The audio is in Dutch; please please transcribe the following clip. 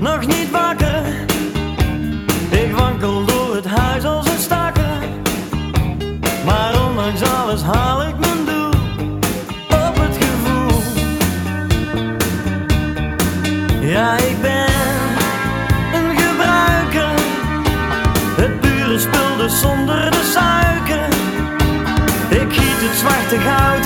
nog niet wakker. Ik wankel door het huis als een stakker. Maar ondanks alles haal ik mijn doel op het gevoel. Ja, ik ben een gebruiker. Het pure spul dus zonder de suiker. Ik giet het zwarte goud